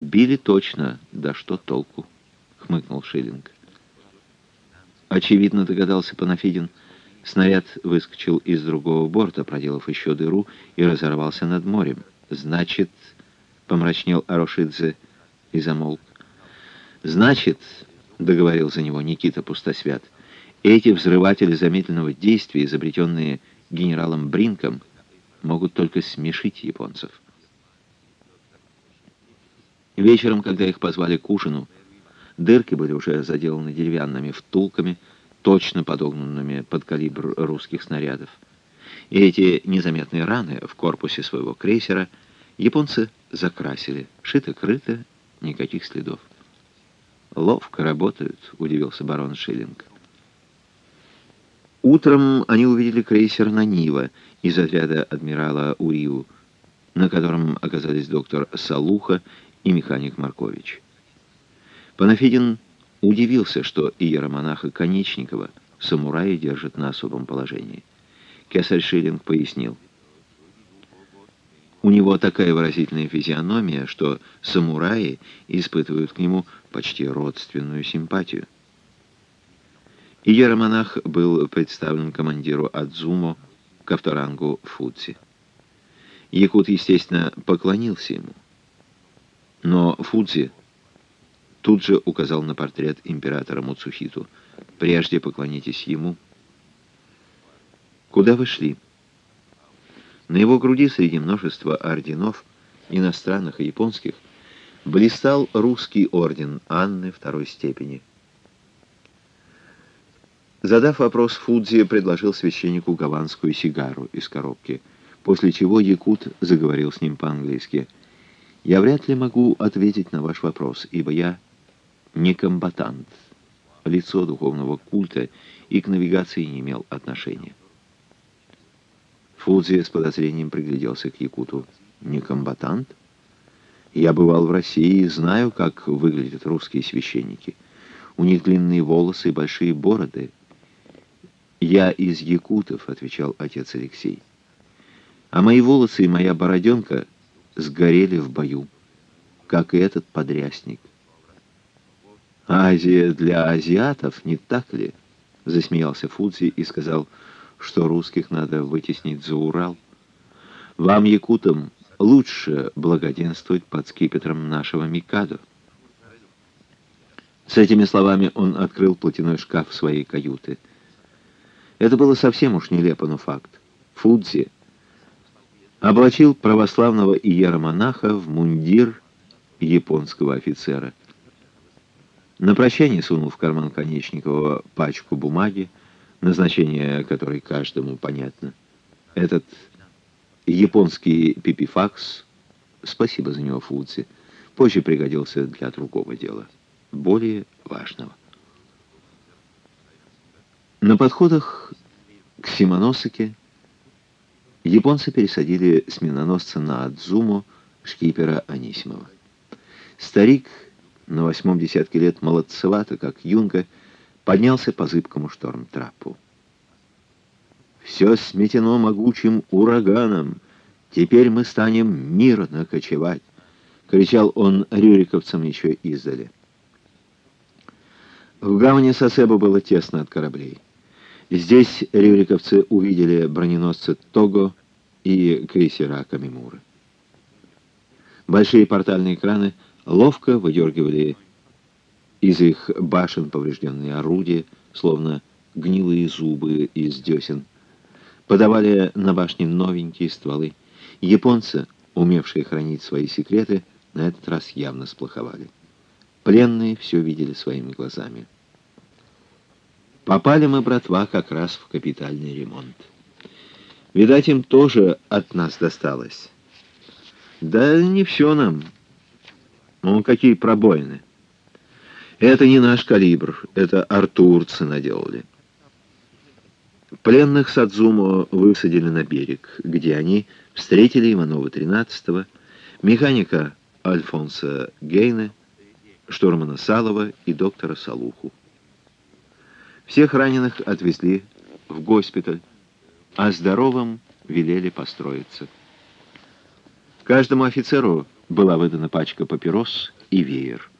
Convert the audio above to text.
Били точно, да что толку, хмыкнул Шиллинг. Очевидно, догадался Панафидин. Снаряд выскочил из другого борта, проделав еще дыру, и разорвался над морем. Значит, помрачнел Арошидзе и замолк. Значит, договорил за него Никита Пустосвят, эти взрыватели замедленного действия, изобретенные генералом Бринком, могут только смешить японцев. Вечером, когда их позвали к ужину, дырки были уже заделаны деревянными втулками, точно подогнанными под калибр русских снарядов. И эти незаметные раны в корпусе своего крейсера японцы закрасили. Шито-крыто, никаких следов. «Ловко работают», — удивился барон Шиллинг. Утром они увидели крейсер «Нанива» из отряда адмирала Уриу, на котором оказались доктор Салуха и механик Маркович. Панафидин удивился, что иеромонаха Конечникова самураи держат на особом положении. Кесарь Шиллинг пояснил. У него такая выразительная физиономия, что самураи испытывают к нему почти родственную симпатию. Иеромонах был представлен командиру Адзумо ко вторангу Фудзи. Якут, естественно, поклонился ему. Но Фудзи тут же указал на портрет императора Муцухиту. «Прежде поклонитесь ему». «Куда вы шли?» На его груди среди множества орденов, иностранных и японских, блистал русский орден Анны второй степени. Задав вопрос, Фудзи предложил священнику гаванскую сигару из коробки, после чего Якут заговорил с ним по-английски – я вряд ли могу ответить на ваш вопрос, ибо я не комбатант, лицо духовного культа и к навигации не имел отношения. Фудзи с подозрением пригляделся к Якуту. «Не комбатант? Я бывал в России и знаю, как выглядят русские священники. У них длинные волосы и большие бороды». «Я из якутов», — отвечал отец Алексей. «А мои волосы и моя бороденка — сгорели в бою, как и этот подрясник. «Азия для азиатов, не так ли?» — засмеялся Фудзи и сказал, что русских надо вытеснить за Урал. «Вам, якутам, лучше благоденствовать под скипетром нашего Микадо». С этими словами он открыл платяной шкаф своей каюты. Это было совсем уж нелепо, но факт. Фудзи — облачил православного иеромонаха в мундир японского офицера. На прощание сунул в карман Конечникова пачку бумаги, назначение которой каждому понятно. Этот японский пипифакс, спасибо за него, Фудзи, позже пригодился для другого дела, более важного. На подходах к Симоносике Японцы пересадили с миноносца на Адзуму шкипера Анисимова. Старик на восьмом десятке лет молодцевато, как юнга, поднялся по зыбкому шторм-трапу. «Все сметено могучим ураганом. Теперь мы станем мирно кочевать!» — кричал он рюриковцам еще издали. В гавани Сосебо было тесно от кораблей. Здесь рюриковцы увидели броненосцы Того и крейсера Камимуры. Большие портальные краны ловко выдергивали из их башен поврежденные орудия, словно гнилые зубы из десен. Подавали на башне новенькие стволы. Японцы, умевшие хранить свои секреты, на этот раз явно сплоховали. Пленные все видели своими глазами. Попали мы, братва, как раз в капитальный ремонт. Видать, им тоже от нас досталось. Да не все нам. Ну, какие пробоины. Это не наш калибр, это артурцы наделали. Пленных Садзумо высадили на берег, где они встретили Иванова-13, механика Альфонса Гейна, штурмана Салова и доктора Салуху. Всех раненых отвезли в госпиталь, а здоровым велели построиться. Каждому офицеру была выдана пачка папирос и веер.